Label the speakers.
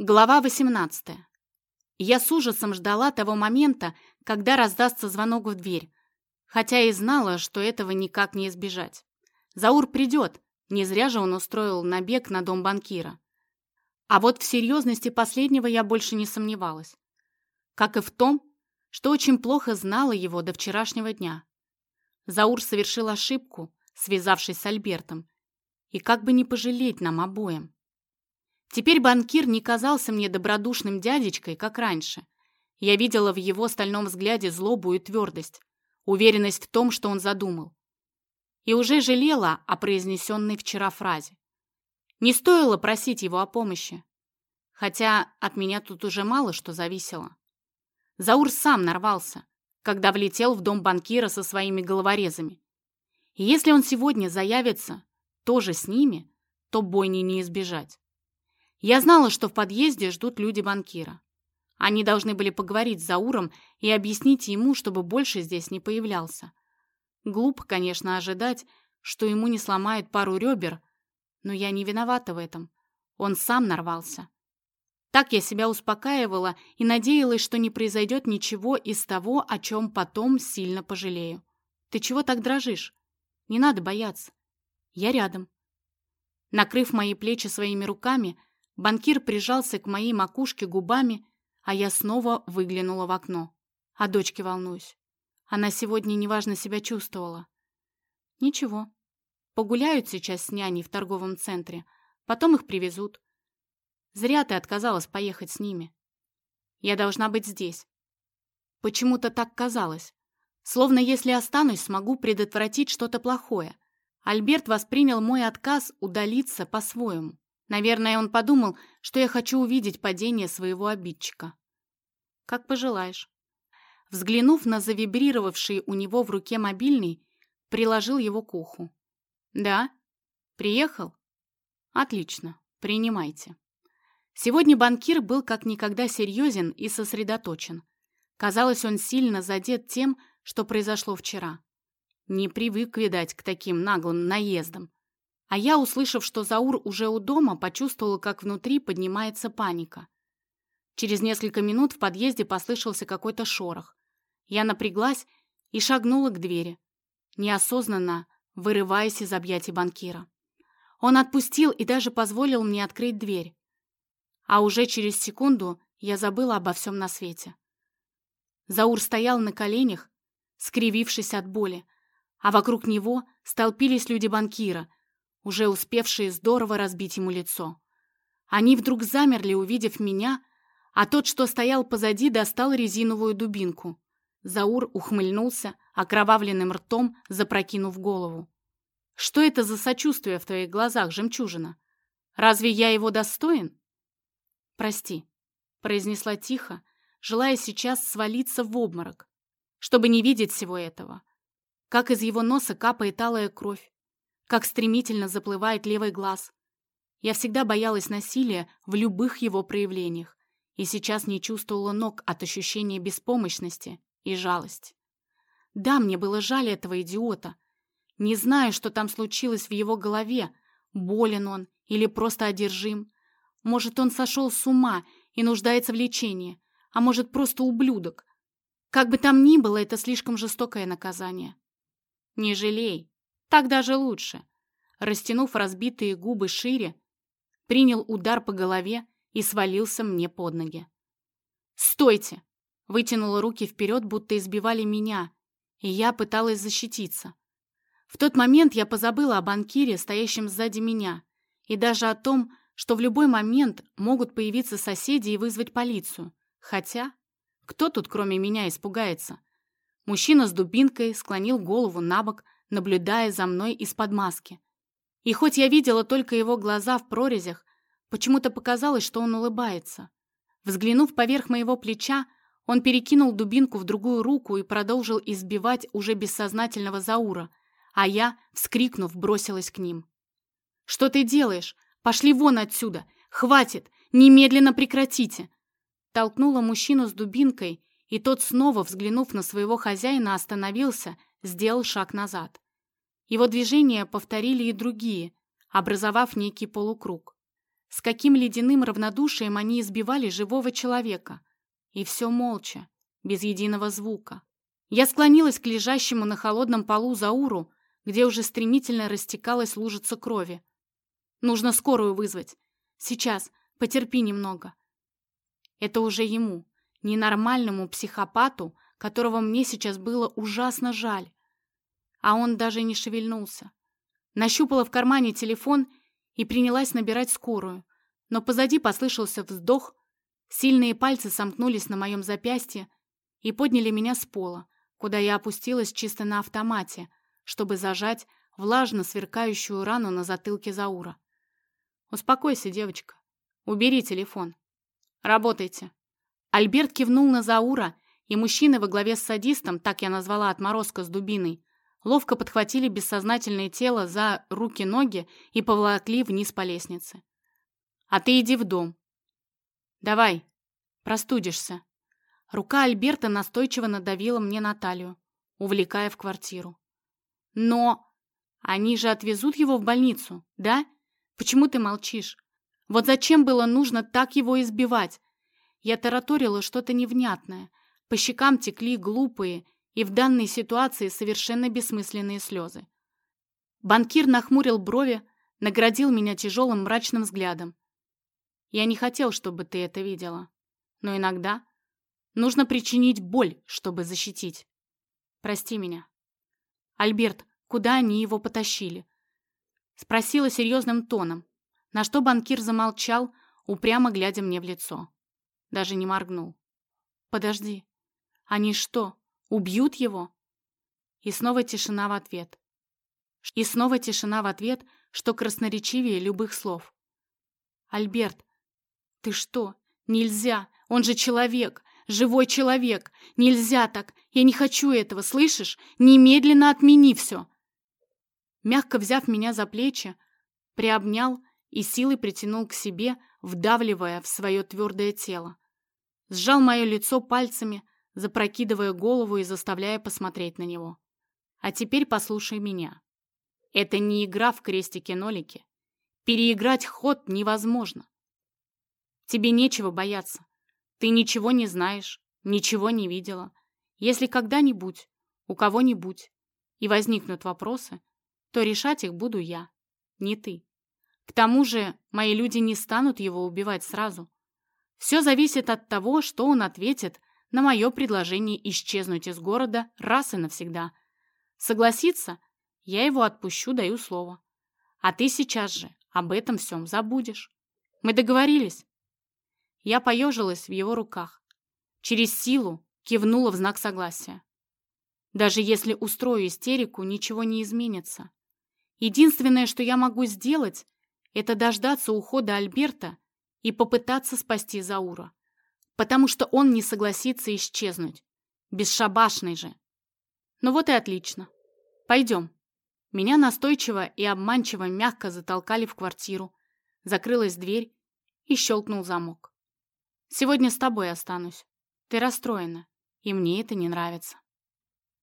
Speaker 1: Глава 18. Я с ужасом ждала того момента, когда раздастся звонок в дверь, хотя и знала, что этого никак не избежать. Заур придет, не зря же он устроил набег на дом банкира. А вот в серьезности последнего я больше не сомневалась. Как и в том, что очень плохо знала его до вчерашнего дня. Заур совершил ошибку, связавшись с Альбертом, и как бы не пожалеть нам обоим. Теперь банкир не казался мне добродушным дядечкой, как раньше. Я видела в его стальном взгляде злобу и твердость, уверенность в том, что он задумал. И уже жалела о произнесенной вчера фразе. Не стоило просить его о помощи. Хотя от меня тут уже мало что зависело. Заур сам нарвался, когда влетел в дом банкира со своими головорезами. И если он сегодня заявится тоже с ними, то бойни не избежать. Я знала, что в подъезде ждут люди банкира. Они должны были поговорить с Зауром и объяснить ему, чтобы больше здесь не появлялся. Глупо, конечно, ожидать, что ему не сломают пару ребер, но я не виновата в этом. Он сам нарвался. Так я себя успокаивала и надеялась, что не произойдет ничего из того, о чем потом сильно пожалею. Ты чего так дрожишь? Не надо бояться. Я рядом. Накрыв мои плечи своими руками, Банкир прижался к моей макушке губами, а я снова выглянула в окно. О дочке волнуюсь. Она сегодня неважно себя чувствовала. Ничего. Погуляют сейчас с няней в торговом центре, потом их привезут. Зря ты отказалась поехать с ними. Я должна быть здесь. Почему-то так казалось. Словно если останусь, смогу предотвратить что-то плохое. Альберт воспринял мой отказ удалиться по-своему. Наверное, он подумал, что я хочу увидеть падение своего обидчика. Как пожелаешь. Взглянув на завибрировавший у него в руке мобильный, приложил его к уху. «Да? Приехал? Отлично. Принимайте». Сегодня банкир был как никогда серьезен и сосредоточен. Казалось, он сильно задет тем, что произошло вчера. Не привык, видать, к таким наглым наездам. А я, услышав, что Заур уже у дома, почувствовала, как внутри поднимается паника. Через несколько минут в подъезде послышался какой-то шорох. Я напряглась и шагнула к двери, неосознанно вырываясь из объятий банкира. Он отпустил и даже позволил мне открыть дверь. А уже через секунду я забыла обо всем на свете. Заур стоял на коленях, скривившись от боли, а вокруг него столпились люди банкира — уже успевшие здорово разбить ему лицо. Они вдруг замерли, увидев меня, а тот, что стоял позади, достал резиновую дубинку. Заур ухмыльнулся, окровавленным ртом запрокинув голову. «Что это за сочувствие в твоих глазах, жемчужина? Разве я его достоин?» «Прости», — произнесла тихо, желая сейчас свалиться в обморок, чтобы не видеть всего этого. Как из его носа капает алая кровь, как стремительно заплывает левый глаз. Я всегда боялась насилия в любых его проявлениях и сейчас не чувствовала ног от ощущения беспомощности и жалости. Да, мне было жаль этого идиота. Не знаю, что там случилось в его голове, болен он или просто одержим. Может, он сошел с ума и нуждается в лечении, а может, просто ублюдок. Как бы там ни было, это слишком жестокое наказание. Не жалей, так даже лучше. Растянув разбитые губы шире, принял удар по голове и свалился мне под ноги. «Стойте!» Вытянула руки вперед, будто избивали меня, и я пыталась защититься. В тот момент я позабыла о банкире, стоящем сзади меня, и даже о том, что в любой момент могут появиться соседи и вызвать полицию. Хотя, кто тут кроме меня испугается? Мужчина с дубинкой склонил голову на бок, наблюдая за мной из-под маски. И хоть я видела только его глаза в прорезях, почему-то показалось, что он улыбается. Взглянув поверх моего плеча, он перекинул дубинку в другую руку и продолжил избивать уже бессознательного Заура, а я, вскрикнув, бросилась к ним. «Что ты делаешь? Пошли вон отсюда! Хватит! Немедленно прекратите!» Толкнула мужчину с дубинкой, и тот снова, взглянув на своего хозяина, остановился сделал шаг назад. Его движения повторили и другие, образовав некий полукруг. с каким ледяным равнодушием они избивали живого человека. И все молча, без единого звука. Я склонилась к лежащему на холодном полу Зауру, где уже стремительно растекалась лужица крови. Нужно скорую вызвать. Сейчас, потерпи немного. Это уже ему, ненормальному психопату, которого мне сейчас было ужасно жаль. А он даже не шевельнулся. Нащупала в кармане телефон и принялась набирать скорую. Но позади послышался вздох, сильные пальцы сомкнулись на моем запястье и подняли меня с пола, куда я опустилась чисто на автомате, чтобы зажать влажно сверкающую рану на затылке Заура. «Успокойся, девочка. Убери телефон. Работайте». Альберт кивнул на Заура, и мужчины во главе с садистом, так я назвала отморозка с дубиной, ловко подхватили бессознательное тело за руки-ноги и поволокли вниз по лестнице. «А ты иди в дом. Давай, простудишься». Рука Альберта настойчиво надавила мне на талию, увлекая в квартиру. «Но они же отвезут его в больницу, да? Почему ты молчишь? Вот зачем было нужно так его избивать? Я тараторила что-то невнятное. По щекам текли глупые и в данной ситуации совершенно бессмысленные слезы. Банкир нахмурил брови, наградил меня тяжелым мрачным взглядом. Я не хотел, чтобы ты это видела. Но иногда нужно причинить боль, чтобы защитить. Прости меня. Альберт, куда они его потащили? Спросила серьезным тоном, на что банкир замолчал, упрямо глядя мне в лицо. Даже не моргнул. «Подожди. Они что, убьют его?» И снова тишина в ответ. И снова тишина в ответ, что красноречивее любых слов. «Альберт, ты что? Нельзя! Он же человек! Живой человек! Нельзя так! Я не хочу этого, слышишь? Немедленно отмени все!» Мягко взяв меня за плечи, приобнял и силой притянул к себе, вдавливая в свое твердое тело. Сжал мое лицо пальцами, запрокидывая голову и заставляя посмотреть на него. А теперь послушай меня. Это не игра в крестики-нолики. Переиграть ход невозможно. Тебе нечего бояться. Ты ничего не знаешь, ничего не видела. Если когда-нибудь, у кого-нибудь, и возникнут вопросы, то решать их буду я, не ты. К тому же мои люди не станут его убивать сразу. Все зависит от того, что он ответит на мое предложение исчезнуть из города раз и навсегда. Согласится, я его отпущу, даю слово. А ты сейчас же об этом всем забудешь. Мы договорились?» Я поежилась в его руках. Через силу кивнула в знак согласия. Даже если устрою истерику, ничего не изменится. Единственное, что я могу сделать, это дождаться ухода Альберта и попытаться спасти Заура, потому что он не согласится исчезнуть. Бесшабашный же. Ну вот и отлично. Пойдем. Меня настойчиво и обманчиво мягко затолкали в квартиру. Закрылась дверь и щелкнул замок. Сегодня с тобой останусь. Ты расстроена, и мне это не нравится.